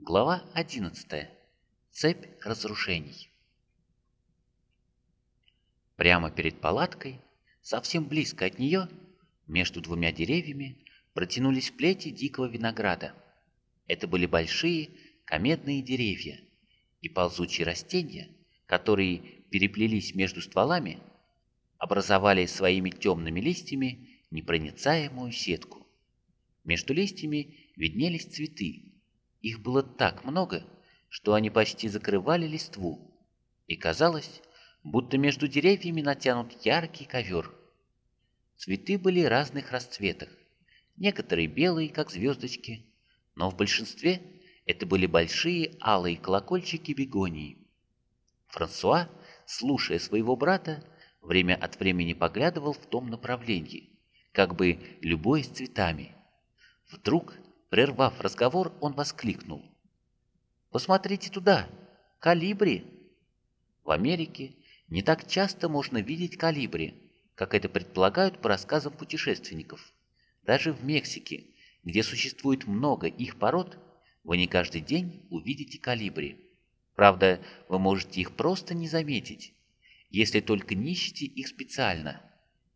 Глава 11. Цепь разрушений. Прямо перед палаткой, совсем близко от нее, между двумя деревьями, протянулись плети дикого винограда. Это были большие комедные деревья, и ползучие растения, которые переплелись между стволами, образовали своими темными листьями непроницаемую сетку. Между листьями виднелись цветы, их было так много, что они почти закрывали листву, и казалось, будто между деревьями натянут яркий ковер. Цветы были разных расцветок, некоторые белые, как звездочки, но в большинстве это были большие алые колокольчики бегонии. Франсуа, слушая своего брата, время от времени поглядывал в том направлении, как бы любой с цветами. Вдруг Прервав разговор, он воскликнул. «Посмотрите туда! Калибри!» В Америке не так часто можно видеть калибри, как это предполагают по рассказам путешественников. Даже в Мексике, где существует много их пород, вы не каждый день увидите калибри. Правда, вы можете их просто не заметить, если только не ищете их специально.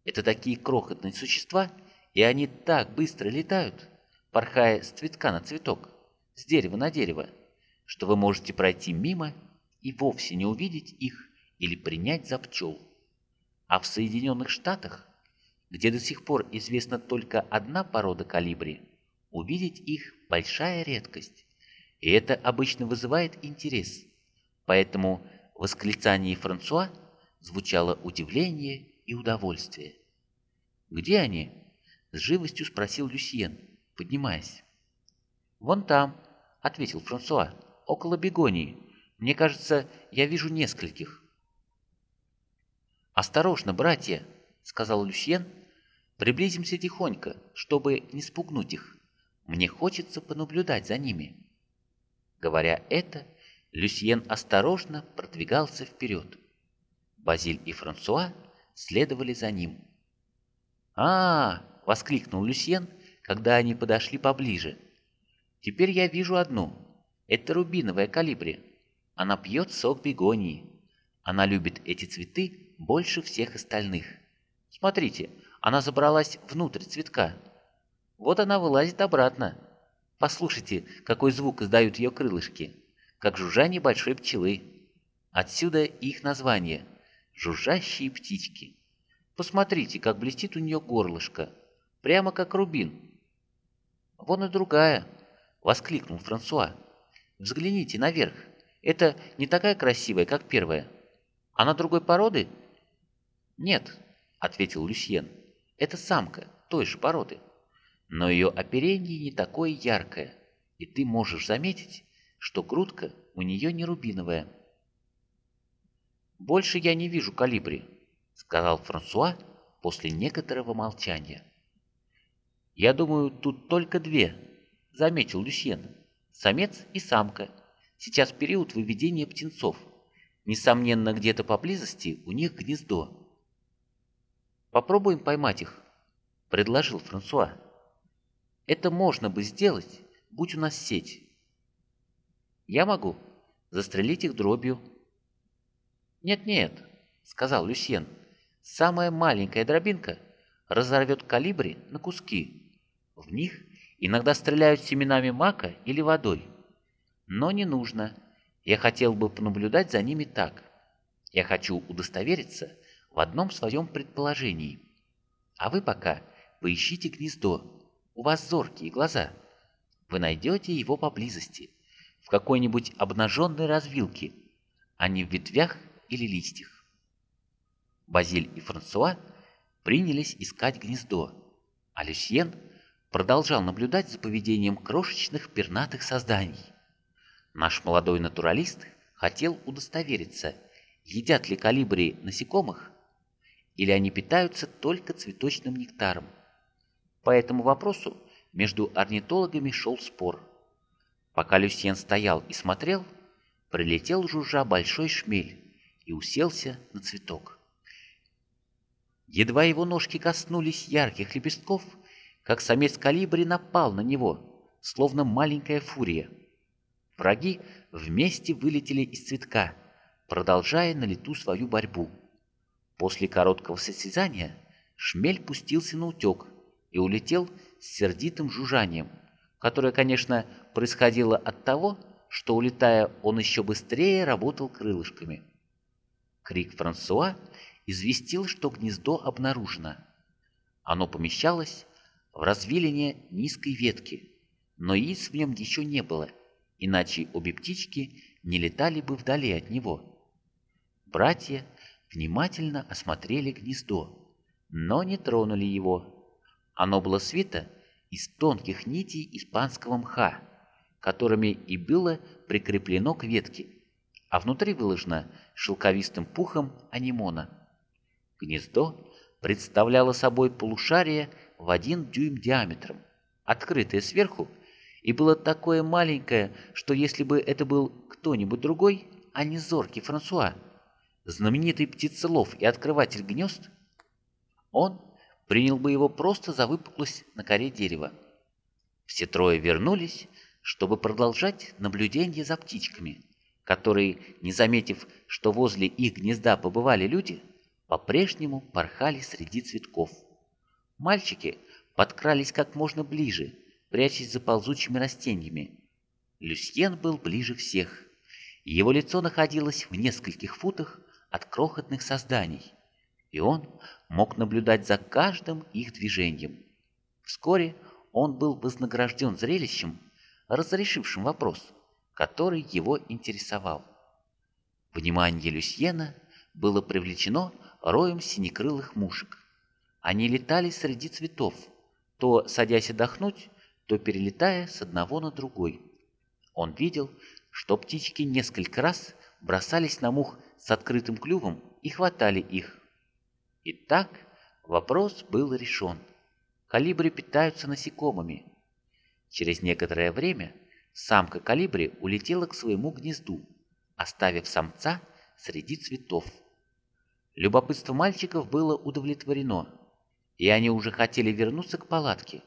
Это такие крохотные существа, и они так быстро летают, порхая с цветка на цветок, с дерева на дерево, что вы можете пройти мимо и вовсе не увидеть их или принять за пчел. А в Соединенных Штатах, где до сих пор известна только одна порода калибри, увидеть их большая редкость, и это обычно вызывает интерес. Поэтому в восклицании Франсуа звучало удивление и удовольствие. «Где они?» – с живостью спросил Люсьен поднимаясь. «Вон там», — ответил Франсуа, — «около бегонии. Мне кажется, я вижу нескольких». «Осторожно, братья», — сказал Люсьен, — «приблизимся тихонько, чтобы не спугнуть их. Мне хочется понаблюдать за ними». Говоря это, Люсьен осторожно продвигался вперед. Базиль и Франсуа следовали за ним. а, -а, -а воскликнул Люсьен — когда они подошли поближе. Теперь я вижу одну. Это рубиновая калибри. Она пьет сок бегонии. Она любит эти цветы больше всех остальных. Смотрите, она забралась внутрь цветка. Вот она вылазит обратно. Послушайте, какой звук издают ее крылышки, как жужжание большой пчелы. Отсюда их название – жужжащие птички. Посмотрите, как блестит у нее горлышко, прямо как рубин. «Вон и другая!» — воскликнул Франсуа. «Взгляните наверх. Это не такая красивая, как первая. Она другой породы?» «Нет», — ответил Люсьен. «Это самка той же породы. Но ее оперение не такое яркое, и ты можешь заметить, что грудка у нее не рубиновая». «Больше я не вижу калибри», — сказал Франсуа после некоторого молчания. «Я думаю, тут только две», — заметил Люсьен. «Самец и самка. Сейчас период выведения птенцов. Несомненно, где-то поблизости у них гнездо». «Попробуем поймать их», — предложил Франсуа. «Это можно бы сделать, будь у нас сеть». «Я могу застрелить их дробью». «Нет-нет», — сказал Люсьен, — «самая маленькая дробинка разорвет калибри на куски». В них иногда стреляют семенами мака или водой. Но не нужно. Я хотел бы понаблюдать за ними так. Я хочу удостовериться в одном своем предположении. А вы пока поищите гнездо. У вас зоркие глаза. Вы найдете его поблизости, в какой-нибудь обнаженной развилке, а не в ветвях или листьях. Базиль и Франсуа принялись искать гнездо, а Люсьен – продолжал наблюдать за поведением крошечных пернатых созданий. Наш молодой натуралист хотел удостовериться, едят ли калибри насекомых, или они питаются только цветочным нектаром. По этому вопросу между орнитологами шел спор. Пока Люсьен стоял и смотрел, прилетел жужжа большой шмель и уселся на цветок. Едва его ножки коснулись ярких лепестков – как самец калибри напал на него, словно маленькая фурия. Враги вместе вылетели из цветка, продолжая на лету свою борьбу. После короткого состязания шмель пустился на утек и улетел с сердитым жужжанием, которое, конечно, происходило от того, что, улетая, он еще быстрее работал крылышками. Крик Франсуа известил, что гнездо обнаружено. Оно помещалось в развилине низкой ветки, но яиц в нем еще не было, иначе обе птички не летали бы вдали от него. Братья внимательно осмотрели гнездо, но не тронули его. Оно было свито из тонких нитей испанского мха, которыми и было прикреплено к ветке, а внутри выложено шелковистым пухом анимона. Гнездо представляло собой полушарие в один дюйм диаметром, открытое сверху, и было такое маленькое, что если бы это был кто-нибудь другой, а не зоркий Франсуа, знаменитый птицелов и открыватель гнезд, он принял бы его просто за выпуклость на коре дерева. Все трое вернулись, чтобы продолжать наблюдение за птичками, которые, не заметив, что возле их гнезда побывали люди, по-прежнему порхали среди цветков. Мальчики подкрались как можно ближе, прячась за ползучими растениями. Люсьен был ближе всех. Его лицо находилось в нескольких футах от крохотных созданий, и он мог наблюдать за каждым их движением. Вскоре он был вознагражден зрелищем, разрешившим вопрос, который его интересовал. Внимание Люсьена было привлечено роем синекрылых мушек. Они летали среди цветов, то садясь отдохнуть, то перелетая с одного на другой. Он видел, что птички несколько раз бросались на мух с открытым клювом и хватали их. Итак, вопрос был решен. Калибри питаются насекомыми. Через некоторое время самка калибри улетела к своему гнезду, оставив самца среди цветов. Любопытство мальчиков было удовлетворено, и они уже хотели вернуться к палатке,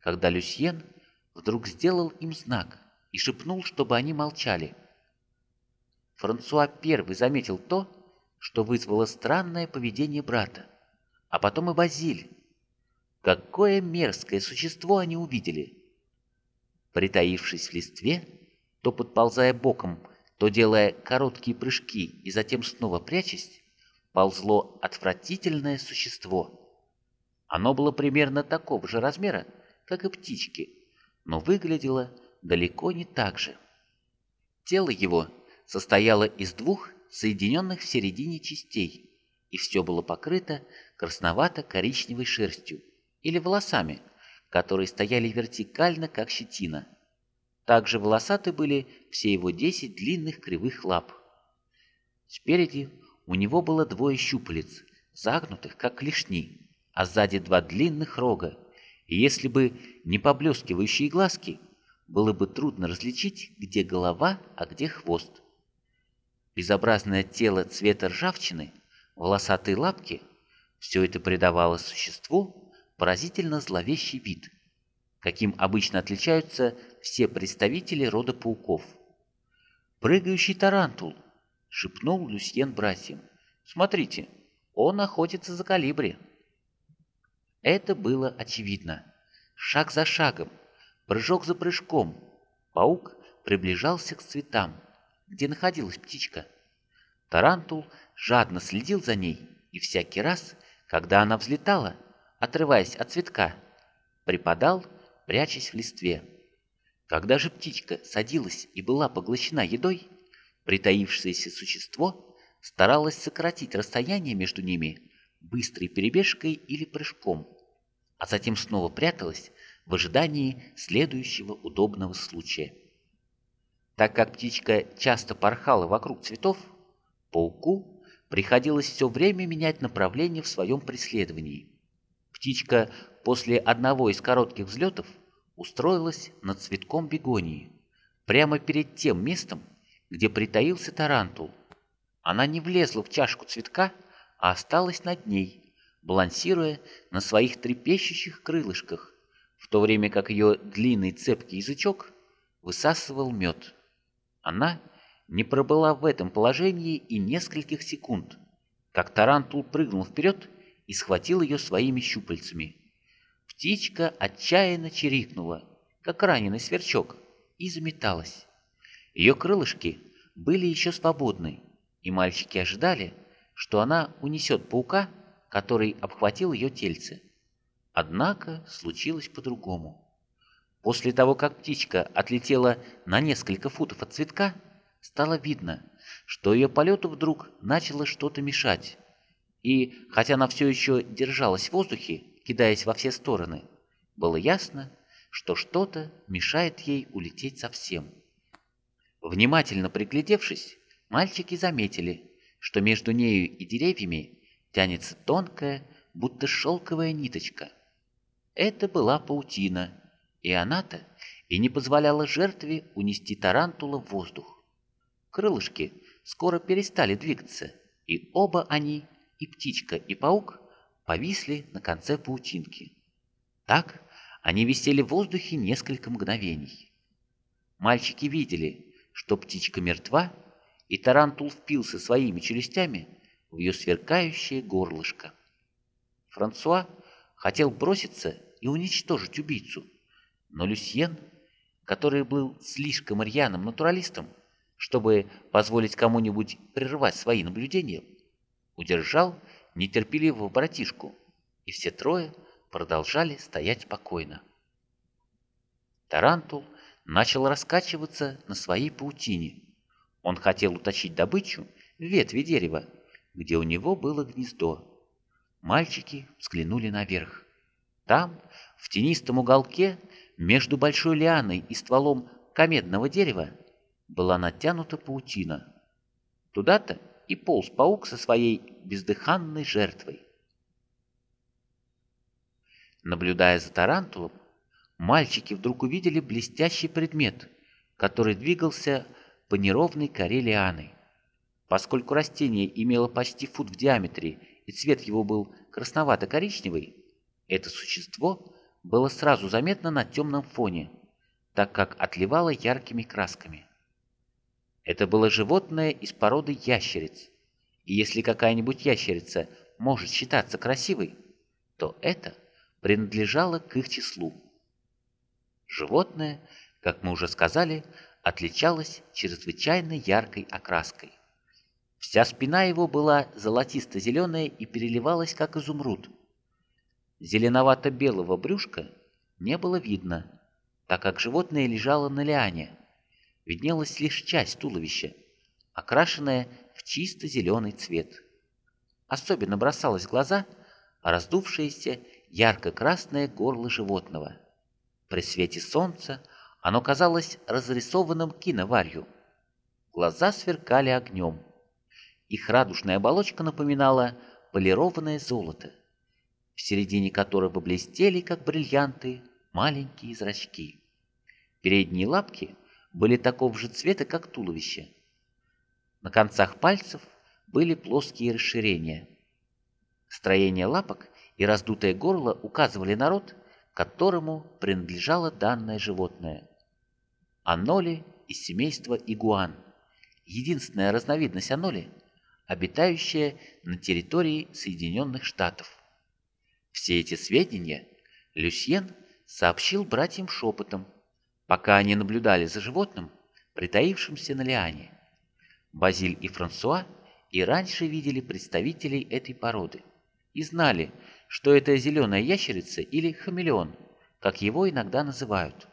когда Люсьен вдруг сделал им знак и шепнул, чтобы они молчали. Франсуа первый заметил то, что вызвало странное поведение брата, а потом и Базиль. Какое мерзкое существо они увидели! Притаившись в листве, то подползая боком, то делая короткие прыжки и затем снова прячась, ползло отвратительное существо. Оно было примерно такого же размера, как и птички, но выглядело далеко не так же. Тело его состояла из двух соединенных в середине частей, и все было покрыто красновато-коричневой шерстью или волосами, которые стояли вертикально, как щетина. Также волосаты были все его десять длинных кривых лап. Спереди у него было двое щупалец, загнутых, как клешни, а сзади два длинных рога, и если бы не поблескивающие глазки, было бы трудно различить, где голова, а где хвост. Безобразное тело цвета ржавчины, волосатые лапки – все это придавало существу поразительно зловещий вид, каким обычно отличаются все представители рода пауков. «Прыгающий тарантул!» – шепнул Люсьен братьям. «Смотрите, он охотится за колибри!» Это было очевидно. Шаг за шагом, прыжок за прыжком, паук приближался к цветам – где находилась птичка. Тарантул жадно следил за ней, и всякий раз, когда она взлетала, отрываясь от цветка, припадал, прячась в листве. Когда же птичка садилась и была поглощена едой, притаившееся существо старалось сократить расстояние между ними быстрой перебежкой или прыжком, а затем снова пряталась в ожидании следующего удобного случая. Так как птичка часто порхала вокруг цветов, пауку приходилось все время менять направление в своем преследовании. Птичка после одного из коротких взлетов устроилась над цветком бегонии, прямо перед тем местом, где притаился тарантул. Она не влезла в чашку цветка, а осталась над ней, балансируя на своих трепещущих крылышках, в то время как ее длинный цепкий язычок высасывал мед. Она не пробыла в этом положении и нескольких секунд, как тарантул прыгнул вперед и схватил ее своими щупальцами. Птичка отчаянно чирикнула, как раненый сверчок, и заметалась. Ее крылышки были еще свободны, и мальчики ожидали, что она унесет паука, который обхватил ее тельце. Однако случилось по-другому. После того, как птичка отлетела на несколько футов от цветка, стало видно, что ее полету вдруг начало что-то мешать. И, хотя она все еще держалась в воздухе, кидаясь во все стороны, было ясно, что что-то мешает ей улететь совсем. Внимательно приглядевшись, мальчики заметили, что между нею и деревьями тянется тонкая, будто шелковая ниточка. Это была паутина, и она-то и не позволяла жертве унести тарантула в воздух. Крылышки скоро перестали двигаться, и оба они, и птичка, и паук, повисли на конце паутинки. Так они висели в воздухе несколько мгновений. Мальчики видели, что птичка мертва, и тарантул впился своими челюстями в ее сверкающее горлышко. Франсуа хотел броситься и уничтожить убийцу, но Люсьен, который был слишком рьяным натуралистом, чтобы позволить кому-нибудь прервать свои наблюдения, удержал нетерпеливого братишку, и все трое продолжали стоять спокойно. Тарантул начал раскачиваться на своей паутине. Он хотел утащить добычу в ветви дерева, где у него было гнездо. Мальчики взглянули наверх. Там, в тенистом уголке, между большой лианой и стволом комедного дерева, была натянута паутина. Туда-то и полз паук со своей бездыханной жертвой. Наблюдая за тарантулом, мальчики вдруг увидели блестящий предмет, который двигался по неровной коре лианы. Поскольку растение имело почти фут в диаметре и цвет его был красновато-коричневый, это существо было сразу заметно на темном фоне, так как отливало яркими красками. Это было животное из породы ящериц, и если какая-нибудь ящерица может считаться красивой, то это принадлежало к их числу. Животное, как мы уже сказали, отличалось чрезвычайно яркой окраской. Вся спина его была золотисто-зеленая и переливалась, как изумруд. Зеленовато-белого брюшка не было видно, так как животное лежало на лиане. Виднелась лишь часть туловища, окрашенная в чисто зеленый цвет. Особенно бросалось в глаза раздувшееся ярко-красное горло животного. При свете солнца оно казалось разрисованным киноварью. Глаза сверкали огнем. Их радужная оболочка напоминала полированное золото, в середине которого блестели, как бриллианты, маленькие зрачки. Передние лапки были такого же цвета, как туловище. На концах пальцев были плоские расширения. Строение лапок и раздутое горло указывали народ, которому принадлежало данное животное. Аноли из семейства игуан, единственная разновидность аноли, обитающая на территории Соединенных Штатов. Все эти сведения Люсьен сообщил братьям шепотом, пока они наблюдали за животным, притаившимся на лиане. Базиль и Франсуа и раньше видели представителей этой породы и знали, что это зеленая ящерица или хамелеон, как его иногда называют.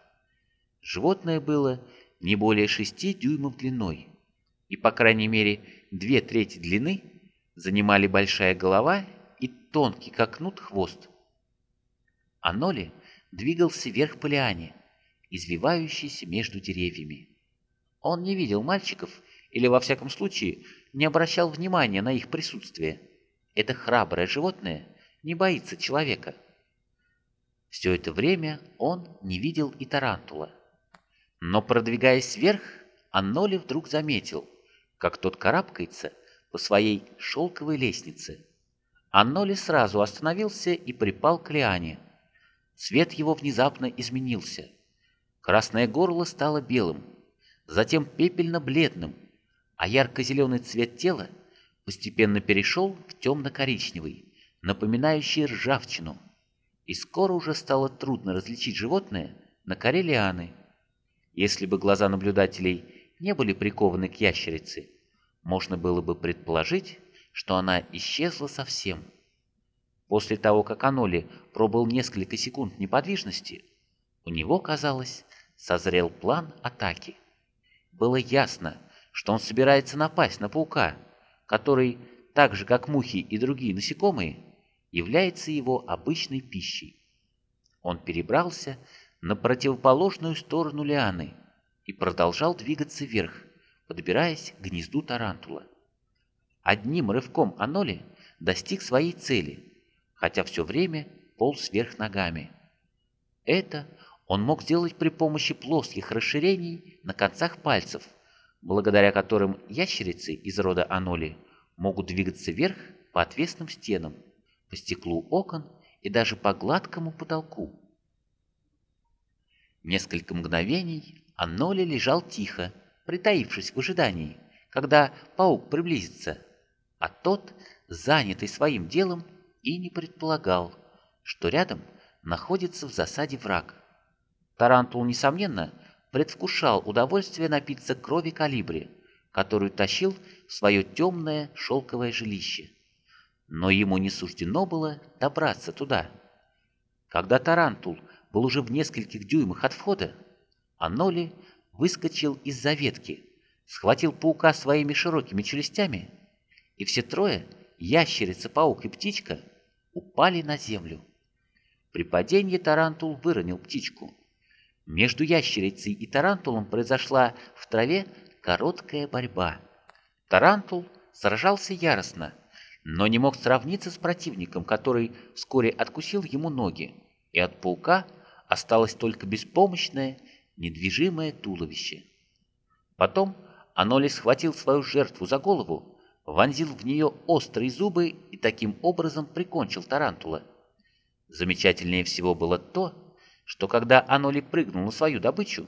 Животное было не более шести дюймов длиной, и по крайней мере две трети длины занимали большая голова и тонкий, как кнут, хвост. Аноли двигался вверх по лиане, извивающийся между деревьями. Он не видел мальчиков или, во всяком случае, не обращал внимания на их присутствие. Это храброе животное не боится человека. Все это время он не видел и тарантула. Но продвигаясь вверх, Анноли вдруг заметил, как тот карабкается по своей шелковой лестнице. Анноли сразу остановился и припал к Лиане. Цвет его внезапно изменился. Красное горло стало белым. затем пепельно-бледным, а ярко-зеленый цвет тела постепенно перешел в темно-коричневый, напоминающий ржавчину, и скоро уже стало трудно различить животное на коре лианы. Если бы глаза наблюдателей не были прикованы к ящерице, можно было бы предположить, что она исчезла совсем. После того, как Аноли пробыл несколько секунд неподвижности, у него, казалось, созрел план атаки. Было ясно, что он собирается напасть на паука, который, так же как мухи и другие насекомые, является его обычной пищей. Он перебрался на противоположную сторону лианы и продолжал двигаться вверх, подбираясь к гнезду тарантула. Одним рывком Аноли достиг своей цели, хотя все время полз вверх ногами. Это он мог сделать при помощи плоских расширений на концах пальцев, благодаря которым ящерицы из рода Аноли могут двигаться вверх по отвесным стенам, по стеклу окон и даже по гладкому потолку. Несколько мгновений Аноли лежал тихо, притаившись в ожидании, когда паук приблизится, а тот, занятый своим делом, и не предполагал, что рядом находится в засаде враг. Тарантул, несомненно, предвкушал удовольствие напиться крови колибри, которую тащил в свое темное шелковое жилище. Но ему не суждено было добраться туда. Когда Тарантул был уже в нескольких дюймах от входа, Аноли выскочил из-за ветки, схватил паука своими широкими челюстями, и все трое, ящерица, паук и птичка, упали на землю. При падении Тарантул выронил птичку. Между ящерицей и тарантулом произошла в траве короткая борьба. Тарантул сражался яростно, но не мог сравниться с противником, который вскоре откусил ему ноги, и от паука осталось только беспомощное, недвижимое туловище. Потом Аноли схватил свою жертву за голову, вонзил в нее острые зубы и таким образом прикончил тарантула. Замечательнее всего было то, что когда Аноли прыгнул на свою добычу,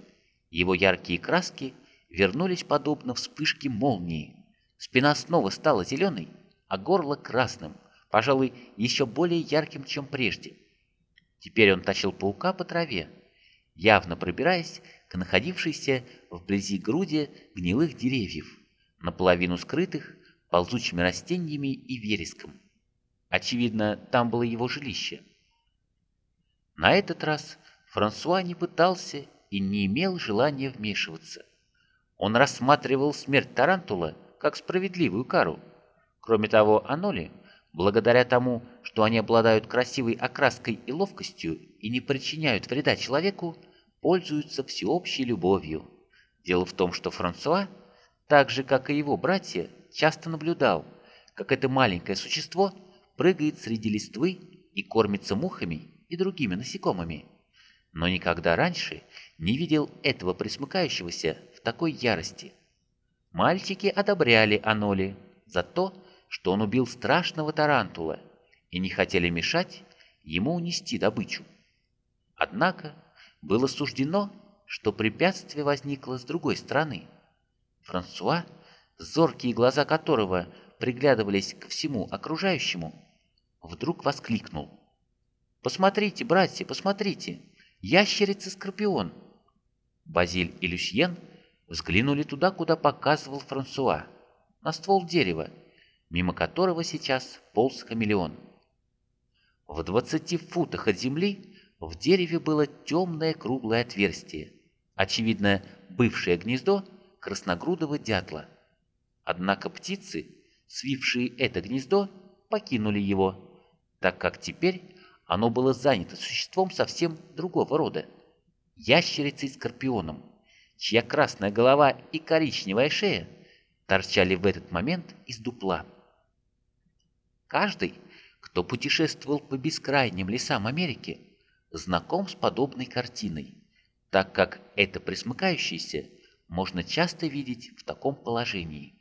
его яркие краски вернулись подобно вспышке молнии. Спина снова стала зеленой, а горло красным, пожалуй, еще более ярким, чем прежде. Теперь он тащил паука по траве, явно пробираясь к находившейся вблизи груди гнилых деревьев, наполовину скрытых ползучими растениями и вереском. Очевидно, там было его жилище. На этот раз Франсуа не пытался и не имел желания вмешиваться. Он рассматривал смерть Тарантула как справедливую кару. Кроме того, Аноли, благодаря тому, что они обладают красивой окраской и ловкостью и не причиняют вреда человеку, пользуются всеобщей любовью. Дело в том, что Франсуа, так же как и его братья, часто наблюдал, как это маленькое существо прыгает среди листвы и кормится мухами и другими насекомыми но никогда раньше не видел этого присмыкающегося в такой ярости. Мальчики одобряли Аноли за то, что он убил страшного тарантула, и не хотели мешать ему унести добычу. Однако было суждено, что препятствие возникло с другой стороны. Франсуа, зоркие глаза которого приглядывались ко всему окружающему, вдруг воскликнул. «Посмотрите, братья, посмотрите! Ящерица-скорпион. Базиль и Люсьен взглянули туда, куда показывал Франсуа, на ствол дерева, мимо которого сейчас полз хамелеон. В двадцати футах от земли в дереве было темное круглое отверстие, очевидно, бывшее гнездо красногрудого дятла. Однако птицы, свившие это гнездо, покинули его, так как теперь оно было занято существом совсем другого рода. Ящерицей-скорпионом, чья красная голова и коричневая шея торчали в этот момент из дупла. Каждый, кто путешествовал по бескрайним лесам Америки, знаком с подобной картиной, так как это присмыкающееся можно часто видеть в таком положении.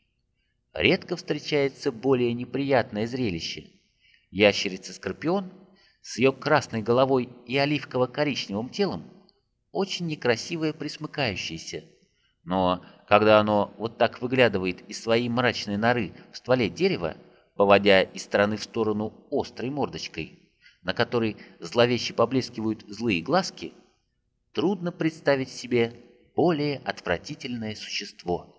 Редко встречается более неприятное зрелище. Ящерица-скорпион с ее красной головой и оливково-коричневым телом, очень некрасивая присмыкающаяся, Но когда оно вот так выглядывает из своей мрачной норы в стволе дерева, поводя из стороны в сторону острой мордочкой, на которой зловеще поблескивают злые глазки, трудно представить себе более отвратительное существо.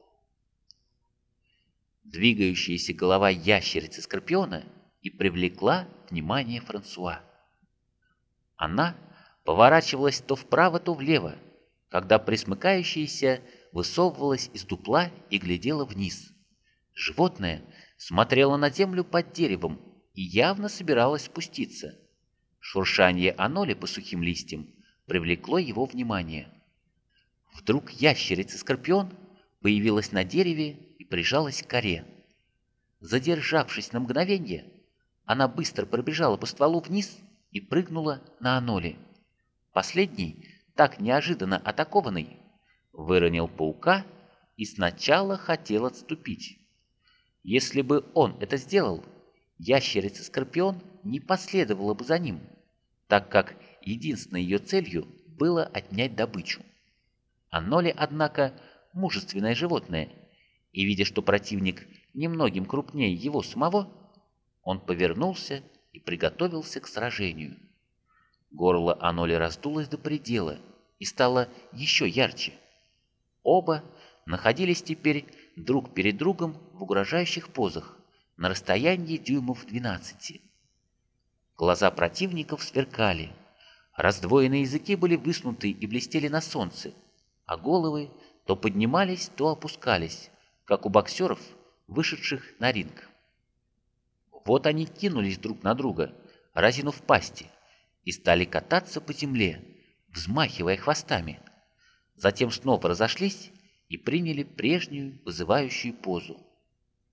Двигающаяся голова ящерицы-скорпиона и привлекла внимание Франсуа. Она поворачивалась то вправо, то влево, когда присмыкающаяся высовывалась из дупла и глядела вниз. Животное смотрело на землю под деревом и явно собиралось спуститься. Шуршание аноли по сухим листьям привлекло его внимание. Вдруг ящерица-скорпион появилась на дереве и прижалась к коре. Задержавшись на мгновение, она быстро пробежала по стволу вниз и прыгнула на аноли. Последний, так неожиданно атакованный, выронил паука и сначала хотел отступить. Если бы он это сделал, ящерица-скорпион не последовала бы за ним, так как единственной ее целью было отнять добычу. Аноли, однако, мужественное животное, и, видя, что противник немногим крупнее его самого, он повернулся и приготовился к сражению. Горло Аноли раздулось до предела и стало еще ярче. Оба находились теперь друг перед другом в угрожающих позах на расстоянии дюймов 12. Глаза противников сверкали, раздвоенные языки были высунуты и блестели на солнце, а головы то поднимались, то опускались, как у боксеров, вышедших на ринг. Вот они кинулись друг на друга, разинув пасти, и стали кататься по земле, взмахивая хвостами. Затем снова разошлись и приняли прежнюю вызывающую позу.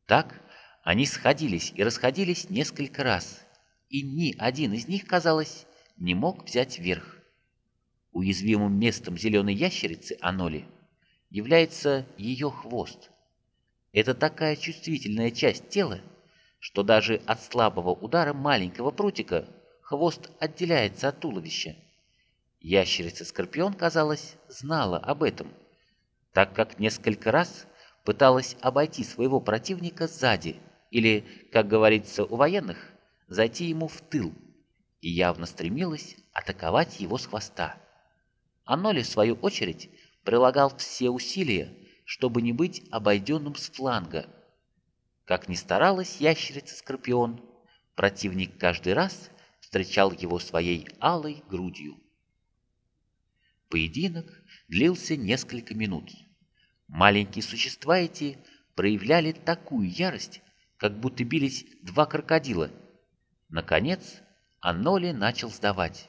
Так они сходились и расходились несколько раз, и ни один из них, казалось, не мог взять верх. Уязвимым местом зеленой ящерицы Аноли является ее хвост. Это такая чувствительная часть тела, что даже от слабого удара маленького прутика хвост отделяется от туловища. Ящерица-скорпион, казалось, знала об этом, так как несколько раз пыталась обойти своего противника сзади или, как говорится у военных, зайти ему в тыл и явно стремилась атаковать его с хвоста. Аноли, в свою очередь, прилагал все усилия, чтобы не быть обойденным с фланга – как ни старалась ящерица-скорпион, противник каждый раз встречал его своей алой грудью. Поединок длился несколько минут. Маленькие существа эти проявляли такую ярость, как будто бились два крокодила. Наконец, Аноли начал сдавать.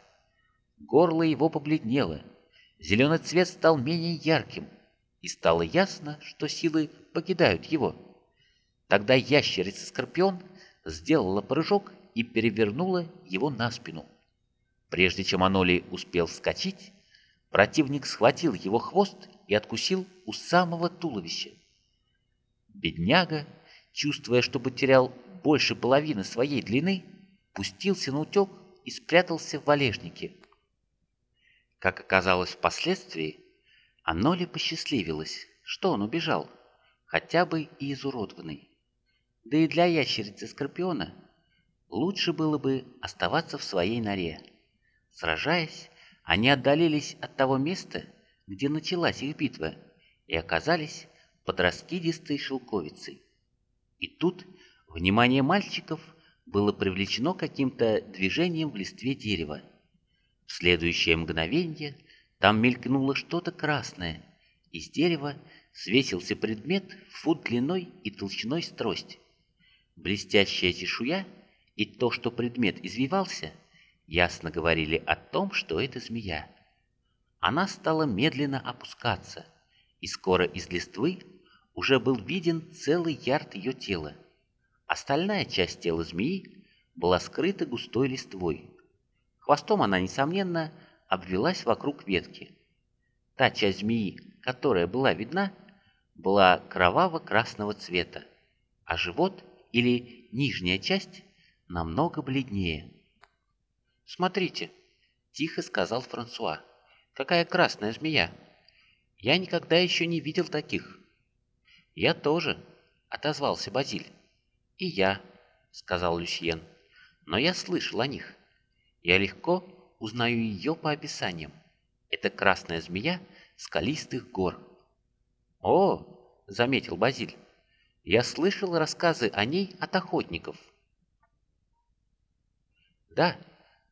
Горло его побледнело, зеленый цвет стал менее ярким, и стало ясно, что силы покидают его. Тогда ящерица-скорпион сделала прыжок и перевернула его на спину. Прежде чем Аноли успел вскочить, противник схватил его хвост и откусил у самого туловища. Бедняга, чувствуя, что потерял больше половины своей длины, пустился на утек и спрятался в валежнике. Как оказалось впоследствии, Аноли посчастливилось, что он убежал, хотя бы и изуродованный. Да и для ящерицы-скорпиона лучше было бы оставаться в своей норе. Сражаясь, они отдалились от того места, где началась их битва, и оказались под раскидистой шелковицей. И тут внимание мальчиков было привлечено каким-то движением в листве дерева. В следующее мгновение там мелькнуло что-то красное. Из дерева свесился предмет фут длиной и толщиной с трость. Блестящая чешуя и то, что предмет извивался, ясно говорили о том, что это змея. Она стала медленно опускаться, и скоро из листвы уже был виден целый ярд ее тела. Остальная часть тела змеи была скрыта густой листвой. Хвостом она, несомненно, обвелась вокруг ветки. Та часть змеи, которая была видна, была кроваво-красного цвета, а живот или нижняя часть намного бледнее. «Смотрите», — тихо сказал Франсуа, — «какая красная змея! Я никогда еще не видел таких. Я тоже, отозвался Базиль. И я, сказал Люсьен. Но я слышал о них. Я легко узнаю ее по описаниям. Это красная змея скалистых гор. О, заметил Базиль. Я слышал рассказы о ней от охотников. Да,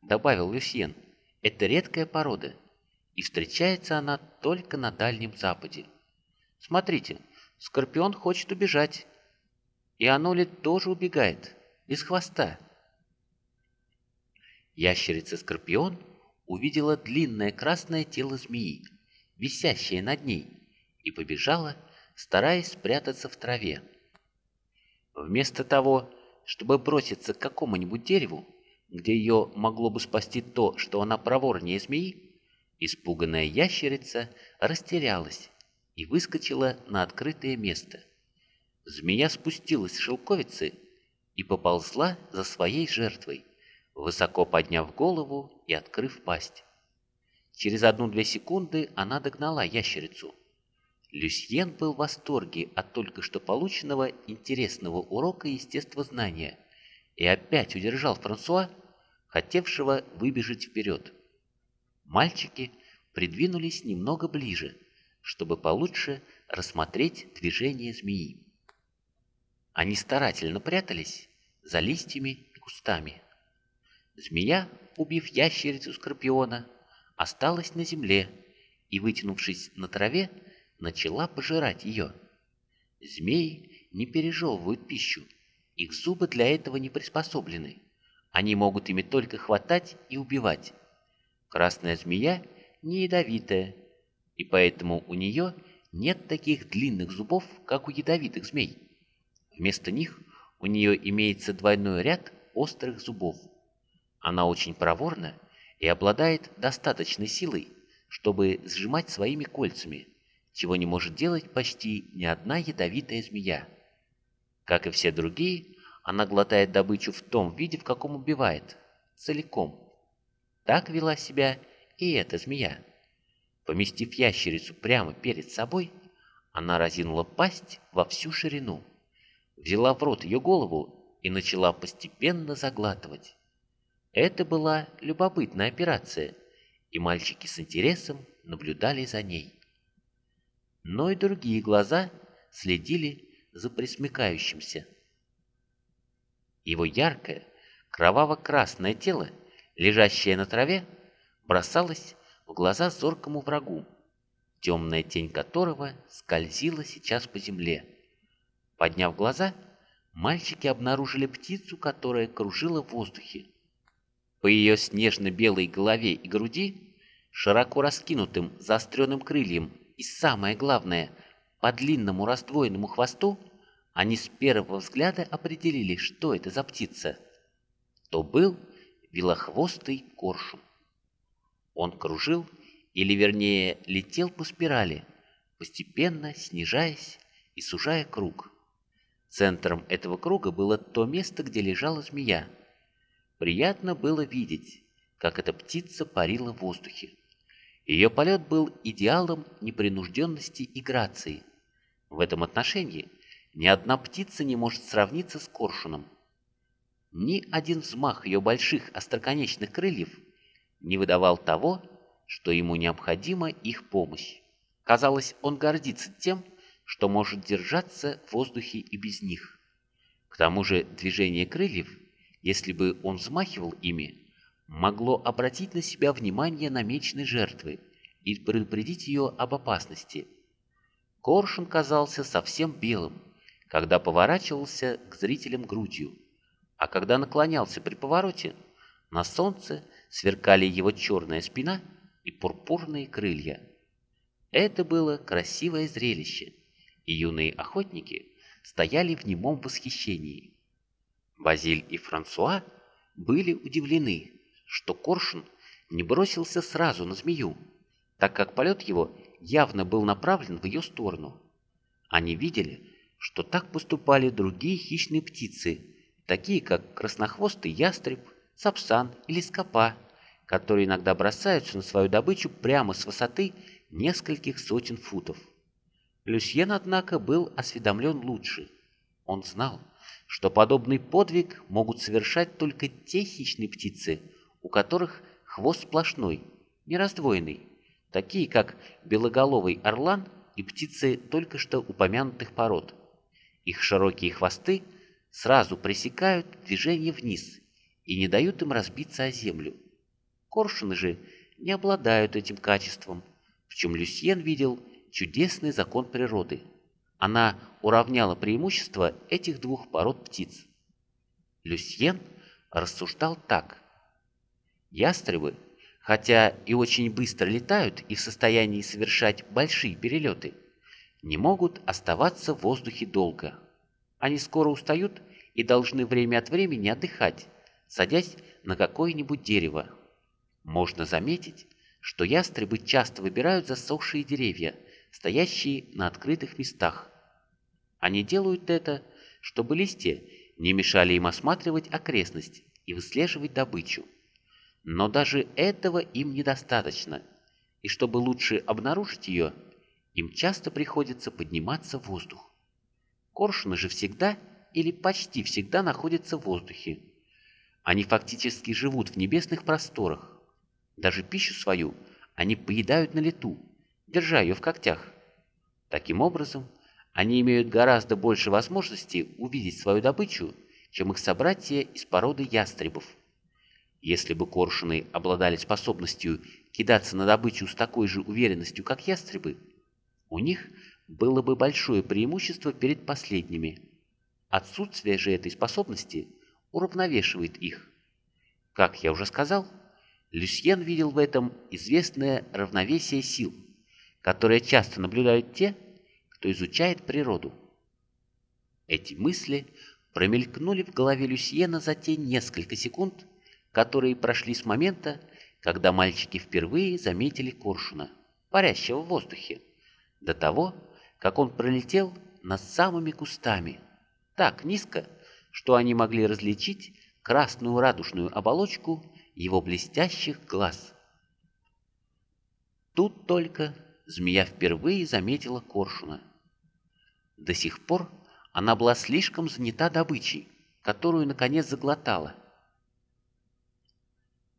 добавил Люсьен, это редкая порода, и встречается она только на Дальнем Западе. Смотрите, скорпион хочет убежать, и оно ли тоже убегает, без хвоста. Ящерица-скорпион увидела длинное красное тело змеи, висящее над ней, и побежала, стараясь спрятаться в траве. Вместо того, чтобы броситься к какому-нибудь дереву, где ее могло бы спасти то, что она проворнее змеи, испуганная ящерица растерялась и выскочила на открытое место. Змея спустилась с шелковицы и поползла за своей жертвой, высоко подняв голову и открыв пасть. Через одну-две секунды она догнала ящерицу. Люсьен был в восторге от только что полученного интересного урока естествознания и опять удержал Франсуа, хотевшего выбежать вперед. Мальчики придвинулись немного ближе, чтобы получше рассмотреть движение змеи. Они старательно прятались за листьями и кустами. Змея, убив ящерицу Скорпиона, осталась на земле и, вытянувшись на траве, начала пожирать ее. Змеи не пережевывают пищу, их зубы для этого не приспособлены. Они могут ими только хватать и убивать. Красная змея не ядовитая, и поэтому у нее нет таких длинных зубов, как у ядовитых змей. Вместо них у нее имеется двойной ряд острых зубов. Она очень проворна и обладает достаточной силой, чтобы сжимать своими кольцами, чего не может делать почти ни одна ядовитая змея. Как и все другие, она глотает добычу в том виде, в каком убивает, целиком. Так вела себя и эта змея. Поместив ящерицу прямо перед собой, она разинула пасть во всю ширину, взяла в рот ее голову и начала постепенно заглатывать. Это была любопытная операция, и мальчики с интересом наблюдали за ней. Но и другие глаза следили за присмыкающимся. Его яркое, кроваво-красное тело, лежащее на траве, бросалось в глаза зоркому врагу, темная тень которого скользила сейчас по земле. Подняв глаза, мальчики обнаружили птицу, которая кружила в воздухе. По ее снежно-белой голове и груди, широко раскинутым заостренным крыльям и самое главное, по длинному раздвоенному хвосту, они с первого взгляда определили, что это за птица. То был велохвостый коршун. Он кружил, или вернее летел по спирали, постепенно снижаясь и сужая круг. Центром этого круга было то место, где лежала змея. Приятно было видеть, как эта птица парила в воздухе. Ее полет был идеалом непринужденности и грации. В этом отношении ни одна птица не может сравниться с коршуном. Ни один взмах ее больших остроконечных крыльев не выдавал того, что ему необходима их помощь. Казалось, он гордится тем, что может держаться в воздухе и без них. К тому же движение крыльев – если бы он взмахивал ими, могло обратить на себя внимание намеченной жертвы и предупредить ее об опасности. Коршун казался совсем белым, когда поворачивался к зрителям грудью, а когда наклонялся при повороте, на солнце сверкали его черная спина и пурпурные крылья. Это было красивое зрелище, и юные охотники стояли в немом восхищении. Базиль и Франсуа были удивлены, что Коршун не бросился сразу на змею, так как полет его явно был направлен в ее сторону. Они видели, что так поступали другие хищные птицы, такие как краснохвостый ястреб, сапсан или скопа, которые иногда бросаются на свою добычу прямо с высоты нескольких сотен футов. Люсьен, однако, был осведомлен лучше. Он знал, что подобный подвиг могут совершать только те хищные птицы, у которых хвост сплошной, не раздвоенный, такие как белоголовый орлан и птицы только что упомянутых пород. Их широкие хвосты сразу пресекают движение вниз и не дают им разбиться о землю. Коршуны же не обладают этим качеством, в чем Люсьен видел чудесный закон природы. Она уравняла преимущество этих двух пород птиц. Люсьен рассуждал так. Ястребы, хотя и очень быстро летают и в состоянии совершать большие перелеты, не могут оставаться в воздухе долго. Они скоро устают и должны время от времени отдыхать, садясь на какое-нибудь дерево. Можно заметить, что ястребы часто выбирают засохшие деревья – стоящие на открытых местах. Они делают это, чтобы листья не мешали им осматривать окрестности и выслеживать добычу. Но даже этого им недостаточно, и чтобы лучше обнаружить ее, им часто приходится подниматься в воздух. Коршуны же всегда или почти всегда находятся в воздухе. Они фактически живут в небесных просторах. Даже пищу свою они поедают на лету, держа ее в когтях. Таким образом, они имеют гораздо больше возможностей увидеть свою добычу, чем их собратья из породы ястребов. Если бы коршуны обладали способностью кидаться на добычу с такой же уверенностью, как ястребы, у них было бы большое преимущество перед последними. Отсутствие же этой способности уравновешивает их. Как я уже сказал, Люсьен видел в этом известное равновесие сил – которые часто наблюдают те, кто изучает природу. Эти мысли промелькнули в голове Люсьена за те несколько секунд, которые прошли с момента, когда мальчики впервые заметили коршуна, парящего в воздухе, до того, как он пролетел над самыми кустами, так низко, что они могли различить красную радужную оболочку его блестящих глаз. Тут только змея впервые заметила коршуна. До сих пор она была слишком занята добычей, которую наконец заглотала.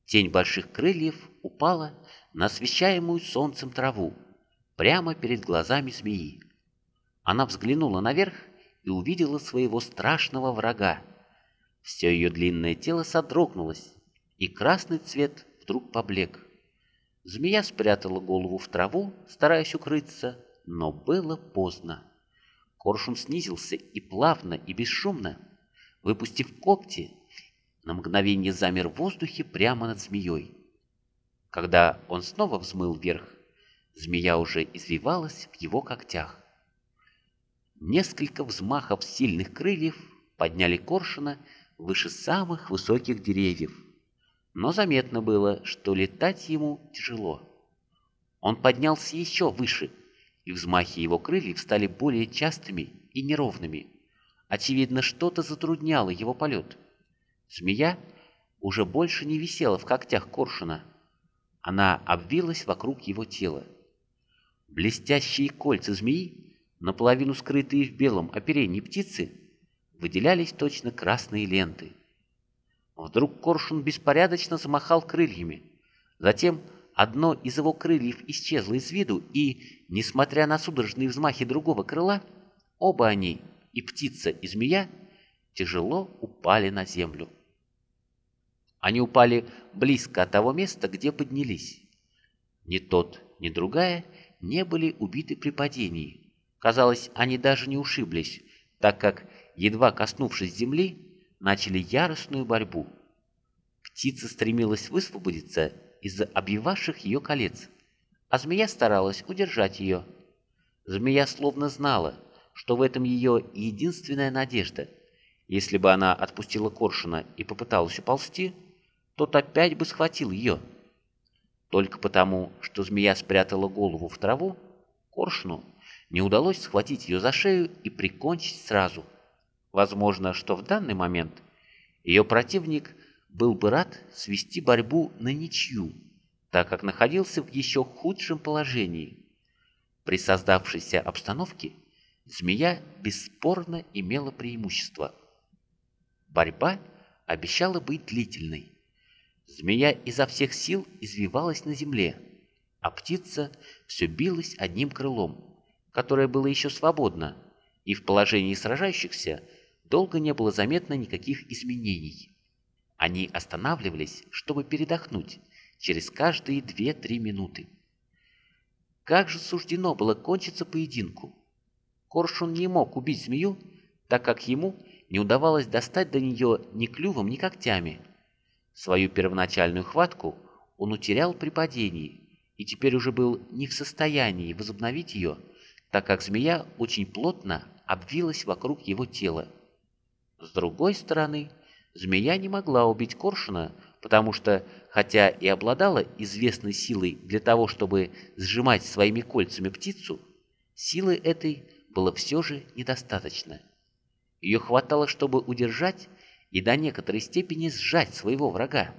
Тень больших крыльев упала на освещаемую солнцем траву, прямо перед глазами змеи. Она взглянула наверх и увидела своего страшного врага. Все ее длинное тело содрогнулось, и красный цвет вдруг поблек. Змея спрятала голову в траву, стараясь укрыться, но было поздно. Коршун снизился и плавно и бесшумно, выпустив когти, на мгновение замер в воздухе прямо над змеей. Когда он снова взмыл вверх, змея уже извивалась в его когтях. Несколько взмахов сильных крыльев подняли коршуна выше самых высоких деревьев но заметно было, что летать ему тяжело. Он поднялся еще выше, и взмахи его крыльев стали более частыми и неровными. Очевидно, что-то затрудняло его полет. Змея уже больше не висела в когтях коршуна. Она обвилась вокруг его тела. Блестящие кольца змеи, наполовину скрытые в белом оперении птицы, выделялись точно красные ленты. Вдруг коршун беспорядочно замахал крыльями. Затем одно из его крыльев исчезло из виду, и, несмотря на судорожные взмахи другого крыла, оба они, и птица, и змея, тяжело упали на землю. Они упали близко от того места, где поднялись. Ни тот, ни другая не были убиты при падении. Казалось, они даже не ушиблись, так как, едва коснувшись земли, начали яростную борьбу. Птица стремилась высвободиться из-за обвивавших ее колец, а змея старалась удержать ее. Змея словно знала, что в этом ее единственная надежда. Если бы она отпустила коршуна и попыталась уползти, тот опять бы схватил ее. Только потому, что змея спрятала голову в траву, коршуну не удалось схватить ее за шею и прикончить сразу – Возможно, что в данный момент ее противник был бы рад свести борьбу на ничью, так как находился в еще худшем положении. При создавшейся обстановке змея бесспорно имела преимущество. Борьба обещала быть длительной. Змея изо всех сил извивалась на земле, а птица все билась одним крылом, которое было еще свободно, и в положении сражающихся долго не было заметно никаких изменений. Они останавливались, чтобы передохнуть, через каждые две-три минуты. Как же суждено было кончиться поединку? Коршун не мог убить змею, так как ему не удавалось достать до нее ни клювом, ни когтями. Свою первоначальную хватку он утерял при падении и теперь уже был не в состоянии возобновить ее, так как змея очень плотно обвилась вокруг его тела. С другой стороны, змея не могла убить Коршуна, потому что, хотя и обладала известной силой для того, чтобы сжимать своими кольцами птицу, силы этой было все же недостаточно. Ее хватало, чтобы удержать и до некоторой степени сжать своего врага,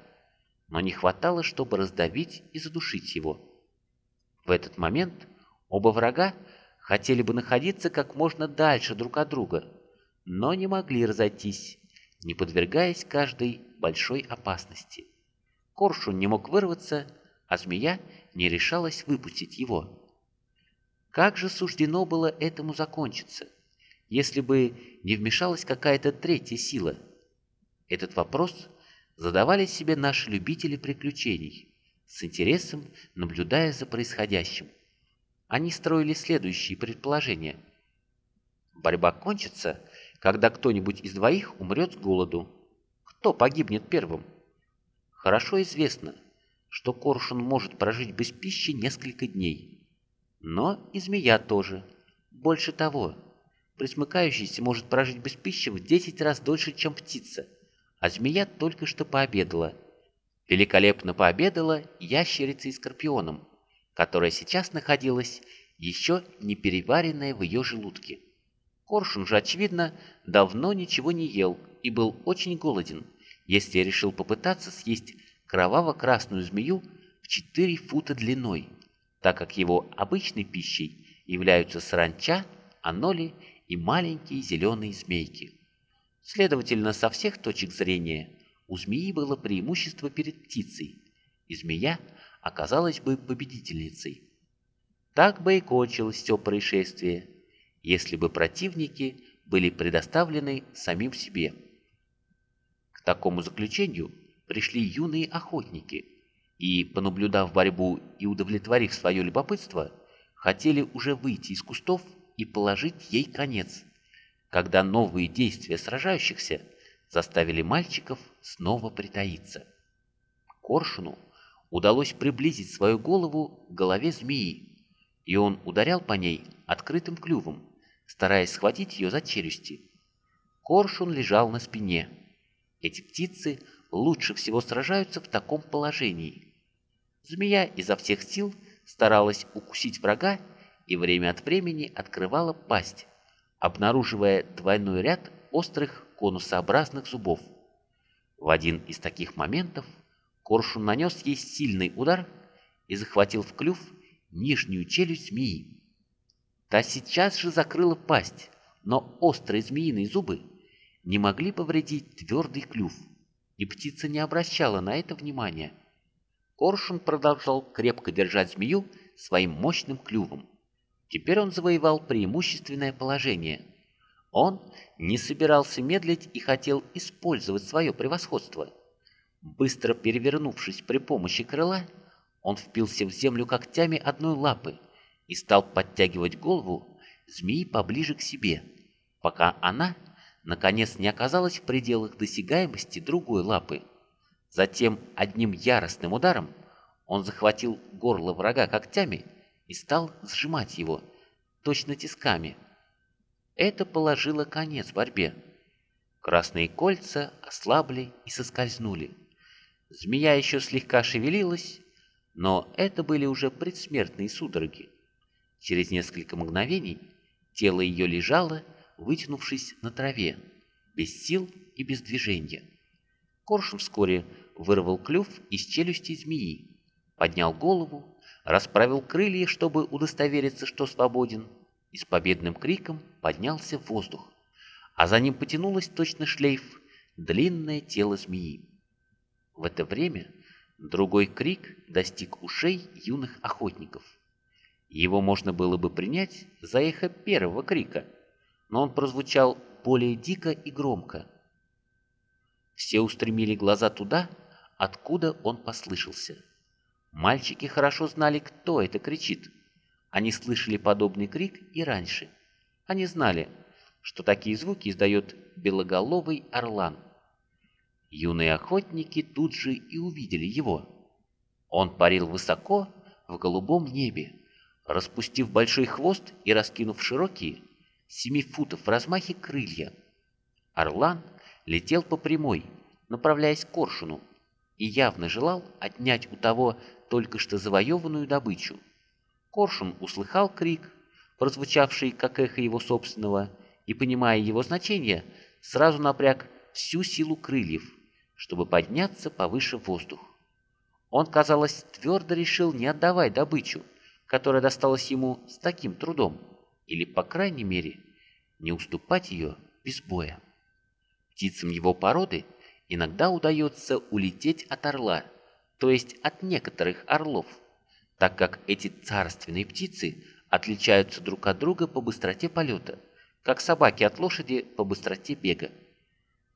но не хватало, чтобы раздавить и задушить его. В этот момент оба врага хотели бы находиться как можно дальше друг от друга, но не могли разойтись, не подвергаясь каждой большой опасности. Коршун не мог вырваться, а змея не решалась выпустить его. Как же суждено было этому закончиться, если бы не вмешалась какая-то третья сила? Этот вопрос задавали себе наши любители приключений, с интересом наблюдая за происходящим. Они строили следующие предположения. Борьба кончится, когда кто-нибудь из двоих умрет с голоду. Кто погибнет первым? Хорошо известно, что коршун может прожить без пищи несколько дней. Но и змея тоже. Больше того, присмыкающийся может прожить без пищи в 10 раз дольше, чем птица, а змея только что пообедала. Великолепно пообедала ящерицей и скорпионом, которая сейчас находилась еще не переваренная в ее желудке. Коршун же, очевидно, давно ничего не ел и был очень голоден, если решил попытаться съесть кроваво-красную змею в 4 фута длиной – так как его обычной пищей являются саранча, аноли и маленькие зеленые змейки. Следовательно, со всех точек зрения у змеи было преимущество перед птицей, и змея оказалась бы победительницей. Так бы и кончилось все происшествие, если бы противники были предоставлены самим себе. К такому заключению пришли юные охотники – и, понаблюдав борьбу и удовлетворив свое любопытство, хотели уже выйти из кустов и положить ей конец, когда новые действия сражающихся заставили мальчиков снова притаиться. Коршуну удалось приблизить свою голову к голове змеи, и он ударял по ней открытым клювом, стараясь схватить ее за челюсти. Коршун лежал на спине. Эти птицы лучше всего сражаются в таком положении – Змея изо всех сил старалась укусить врага и время от времени открывала пасть, обнаруживая двойной ряд острых конусообразных зубов. В один из таких моментов коршун нанес ей сильный удар и захватил в клюв нижнюю челюсть змеи. Та сейчас же закрыла пасть, но острые змеиные зубы не могли повредить твердый клюв, и птица не обращала на это внимания. Коршун продолжал крепко держать змею своим мощным клювом. Теперь он завоевал преимущественное положение. Он не собирался медлить и хотел использовать свое превосходство. Быстро перевернувшись при помощи крыла, он впился в землю когтями одной лапы и стал подтягивать голову змеи поближе к себе, пока она, наконец, не оказалась в пределах досягаемости другой лапы. Затем одним яростным ударом он захватил горло врага когтями и стал сжимать его, точно тисками. Это положило конец борьбе. Красные кольца ослабли и соскользнули. Змея еще слегка шевелилась, но это были уже предсмертные судороги. Через несколько мгновений тело ее лежало, вытянувшись на траве, без сил и без движения. Коршун вскоре вырвал клюв из челюсти змеи, поднял голову, расправил крылья, чтобы удостовериться, что свободен, и с победным криком поднялся в воздух, а за ним потянулось точно шлейф длинное тело змеи. В это время другой крик достиг ушей юных охотников. Его можно было бы принять за эхо первого крика, но он прозвучал более дико и громко. Все устремили глаза туда, откуда он послышался. Мальчики хорошо знали, кто это кричит. Они слышали подобный крик и раньше. Они знали, что такие звуки издает белоголовый орлан. Юные охотники тут же и увидели его. Он парил высоко в голубом небе, распустив большой хвост и раскинув широкие, семи футов в размахе крылья. Орлан летел по прямой, направляясь к коршуну, и явно желал отнять у того только что завоеванную добычу. Коршун услыхал крик, прозвучавший как эхо его собственного, и, понимая его значение, сразу напряг всю силу крыльев, чтобы подняться повыше в воздух. Он, казалось, твердо решил не отдавать добычу, которая досталась ему с таким трудом, или, по крайней мере, не уступать ее без боя. Птицам его породы иногда удается улететь от орла, то есть от некоторых орлов, так как эти царственные птицы отличаются друг от друга по быстроте полета, как собаки от лошади по быстроте бега.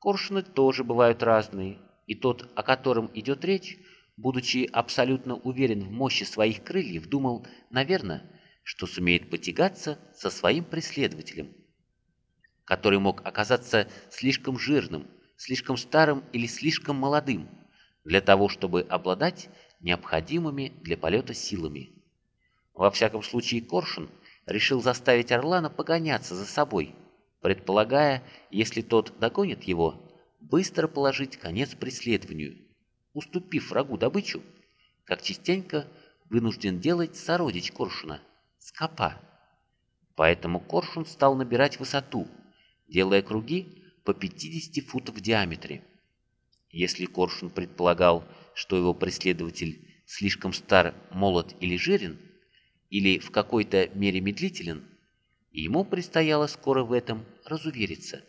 Коршуны тоже бывают разные, и тот, о котором идет речь, будучи абсолютно уверен в мощи своих крыльев, думал, наверное, что сумеет потягаться со своим преследователем, который мог оказаться слишком жирным, слишком старым или слишком молодым, для того, чтобы обладать необходимыми для полета силами. Во всяком случае, Коршун решил заставить Орлана погоняться за собой, предполагая, если тот догонит его, быстро положить конец преследованию, уступив врагу добычу, как частенько вынужден делать сородич Коршуна – скопа. Поэтому Коршун стал набирать высоту, делая круги по 50 футов в диаметре. Если Коршун предполагал, что его преследователь слишком стар, молод или жирен, или в какой-то мере медлителен, ему предстояло скоро в этом разувериться.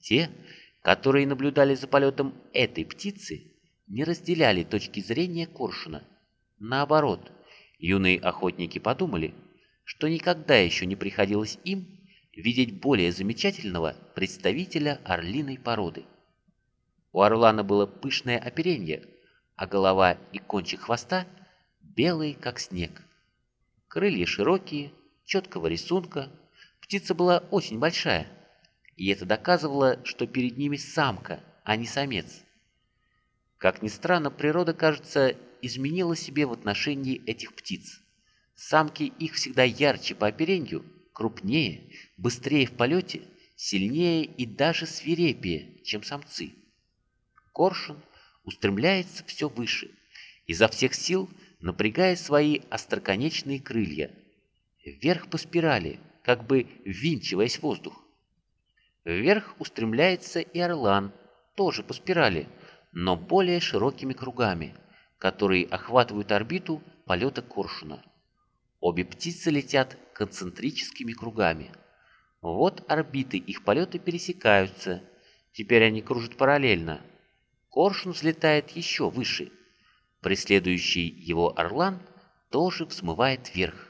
Те, которые наблюдали за полетом этой птицы, не разделяли точки зрения Коршуна. Наоборот, юные охотники подумали, что никогда еще не приходилось им видеть более замечательного представителя орлиной породы. У орлана было пышное оперенье, а голова и кончик хвоста белые, как снег. Крылья широкие, четкого рисунка. Птица была очень большая, и это доказывало, что перед ними самка, а не самец. Как ни странно, природа, кажется, изменила себе в отношении этих птиц. Самки их всегда ярче по оперенью, крупнее, быстрее в полете, сильнее и даже свирепее, чем самцы. Коршун устремляется все выше, изо всех сил напрягая свои остроконечные крылья, вверх по спирали, как бы ввинчиваясь в воздух. Вверх устремляется и орлан, тоже по спирали, но более широкими кругами, которые охватывают орбиту полета коршуна. Обе птицы летят концентрическими кругами. Вот орбиты их полета пересекаются, теперь они кружат параллельно – Коршун взлетает еще выше. Преследующий его орлан тоже взмывает вверх.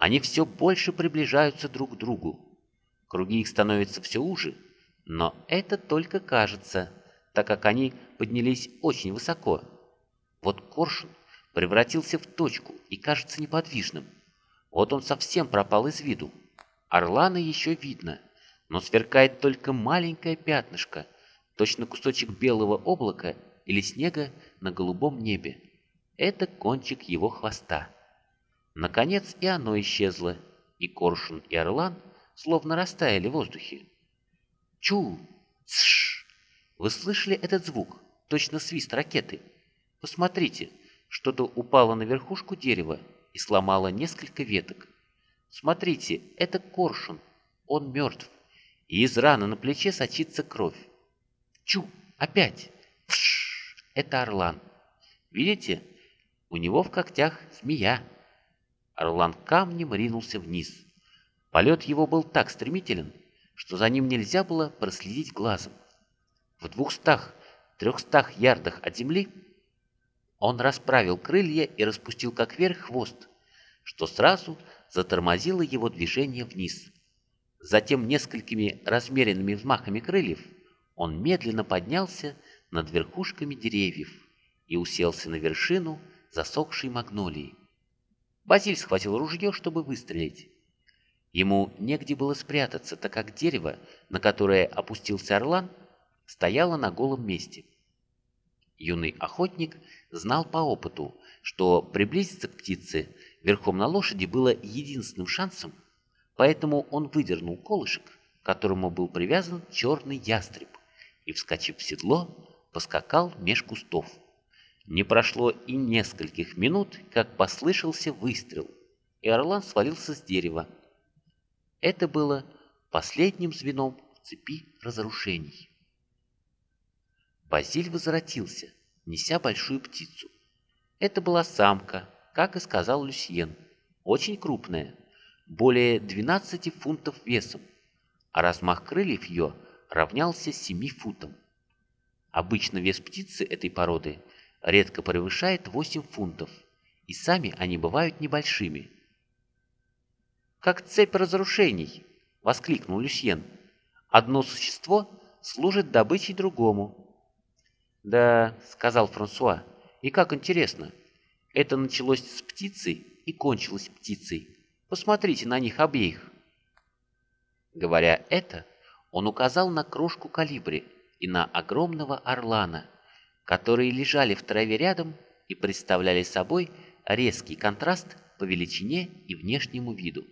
Они все больше приближаются друг к другу. Круги их становятся все уже, но это только кажется, так как они поднялись очень высоко. Вот коршун превратился в точку и кажется неподвижным. Вот он совсем пропал из виду. Орлана еще видно, но сверкает только маленькое пятнышко – точно кусочек белого облака или снега на голубом небе. Это кончик его хвоста. Наконец и оно исчезло, и коршун, и орлан словно растаяли в воздухе. Чу! Цш! Вы слышали этот звук? Точно свист ракеты. Посмотрите, что-то упало на верхушку дерева и сломало несколько веток. Смотрите, это коршун. Он мертв, и из раны на плече сочится кровь. Чу! Опять! Пш! Это орлан. Видите? У него в когтях змея. Орлан камнем ринулся вниз. Полет его был так стремителен, что за ним нельзя было проследить глазом. В двухстах, трехстах ярдах от земли он расправил крылья и распустил как вверх хвост, что сразу затормозило его движение вниз. Затем несколькими размеренными взмахами крыльев он медленно поднялся над верхушками деревьев и уселся на вершину засохшей магнолии. Базиль схватил ружье, чтобы выстрелить. Ему негде было спрятаться, так как дерево, на которое опустился орлан, стояло на голом месте. Юный охотник знал по опыту, что приблизиться к птице верхом на лошади было единственным шансом, поэтому он выдернул колышек, к которому был привязан черный ястреб, и, вскочив в седло, поскакал меж кустов. Не прошло и нескольких минут, как послышался выстрел, и орлан свалился с дерева. Это было последним звеном в цепи разрушений. Базиль возвратился, неся большую птицу. Это была самка, как и сказал Люсьен, очень крупная, более 12 фунтов весом, а размах крыльев ее равнялся 7 футам. Обычно вес птицы этой породы редко превышает 8 фунтов, и сами они бывают небольшими. «Как цепь разрушений!» — воскликнул Люсьен. «Одно существо служит добычей другому». «Да», — сказал Франсуа, — «и как интересно. Это началось с птицей и кончилось птицей. Посмотрите на них обеих». Говоря это, он указал на крошку калибри и на огромного орлана — которые лежали в траве рядом и представляли собой резкий контраст по величине и внешнему виду.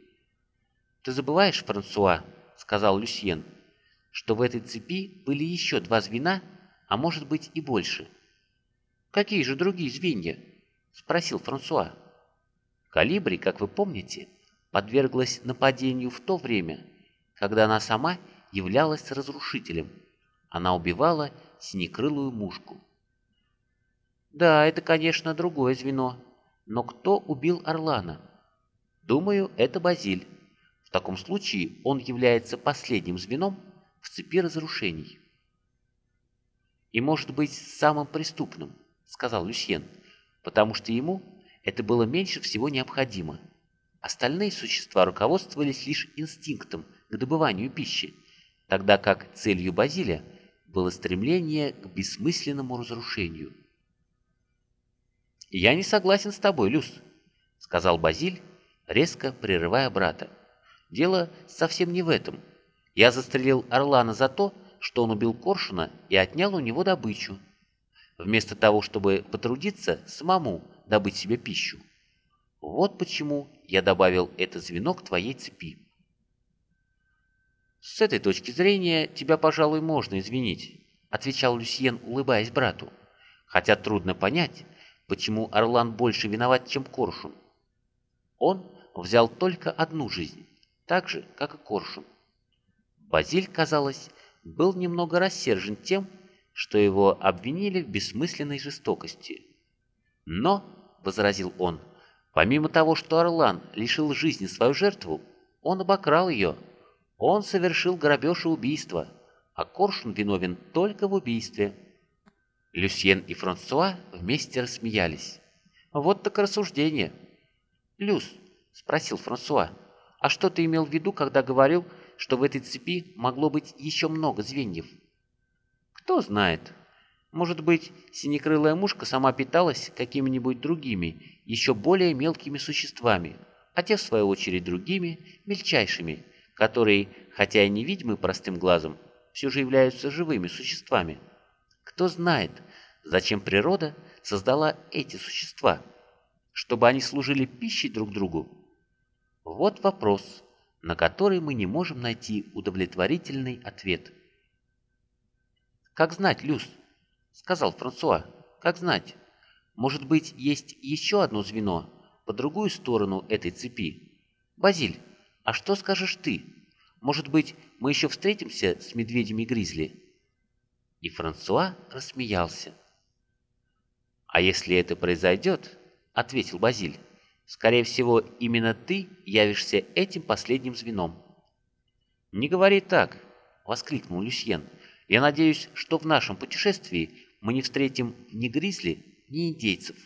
«Ты забываешь, Франсуа, — сказал Люсьен, — что в этой цепи были еще два звена, а может быть и больше». «Какие же другие звенья?» — спросил Франсуа. Калибри, как вы помните, подверглась нападению в то время, когда она сама являлась разрушителем. Она убивала синекрылую мушку. Да, это, конечно, другое звено. Но кто убил Орлана? Думаю, это Базиль. В таком случае он является последним звеном в цепи разрушений. И может быть самым преступным, сказал Люсьен, потому что ему это было меньше всего необходимо. Остальные существа руководствовались лишь инстинктом к добыванию пищи, тогда как целью Базиля было стремление к бессмысленному разрушению. «Я не согласен с тобой, Люс», — сказал Базиль, резко прерывая брата. «Дело совсем не в этом. Я застрелил Орлана за то, что он убил Коршуна и отнял у него добычу, вместо того, чтобы потрудиться самому добыть себе пищу. Вот почему я добавил это звено к твоей цепи». «С этой точки зрения тебя, пожалуй, можно извинить», — отвечал Люсьен, улыбаясь брату. «Хотя трудно понять, почему Орлан больше виноват, чем Коршун. Он взял только одну жизнь, так же, как и Коршун. Базиль, казалось, был немного рассержен тем, что его обвинили в бессмысленной жестокости. «Но», — возразил он, — «помимо того, что Орлан лишил жизни свою жертву, он обокрал ее. Он совершил грабеж и убийство, а Коршун виновен только в убийстве». Люсьен и Франсуа вместе рассмеялись. «Вот так рассуждение». «Люс», — спросил Франсуа, — «а что ты имел в виду, когда говорил, что в этой цепи могло быть еще много звеньев?» «Кто знает. Может быть, синекрылая мушка сама питалась какими-нибудь другими, еще более мелкими существами, а те, в свою очередь, другими, мельчайшими, которые, хотя и невидимы простым глазом, все же являются живыми существами». Кто знает, зачем природа создала эти существа? Чтобы они служили пищей друг другу? Вот вопрос, на который мы не можем найти удовлетворительный ответ. «Как знать, Люс?» — сказал Франсуа. «Как знать? Может быть, есть еще одно звено по другую сторону этой цепи? Базиль, а что скажешь ты? Может быть, мы еще встретимся с медведями-гризли?» И Франсуа рассмеялся. «А если это произойдет, — ответил Базиль, — Скорее всего, именно ты явишься этим последним звеном». «Не говори так!» — воскликнул Люсьен. «Я надеюсь, что в нашем путешествии мы не встретим ни гризли, ни индейцев».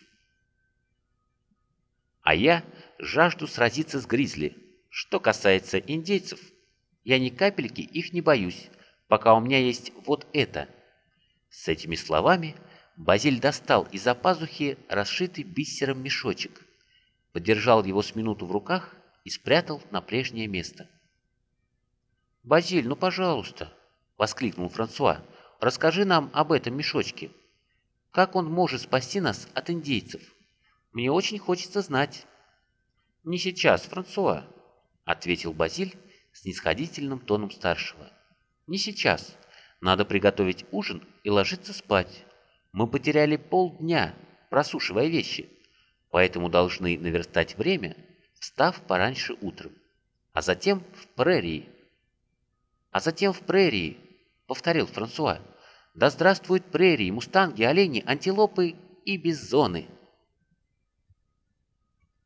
«А я жажду сразиться с гризли. Что касается индейцев, я ни капельки их не боюсь, пока у меня есть вот это». С этими словами Базиль достал из-за пазухи расшитый бисером мешочек, подержал его с минуту в руках и спрятал на прежнее место. «Базиль, ну пожалуйста!» — воскликнул Франсуа. «Расскажи нам об этом мешочке. Как он может спасти нас от индейцев? Мне очень хочется знать». «Не сейчас, Франсуа», — ответил Базиль с снисходительным тоном старшего. «Не сейчас. Надо приготовить ужин и ложиться спать. Мы потеряли полдня, просушивая вещи, поэтому должны наверстать время, встав пораньше утром, а затем в прерии» а затем в прерии», — повторил Франсуа. «Да здравствуют прерии, мустанги, олени, антилопы и бизоны!»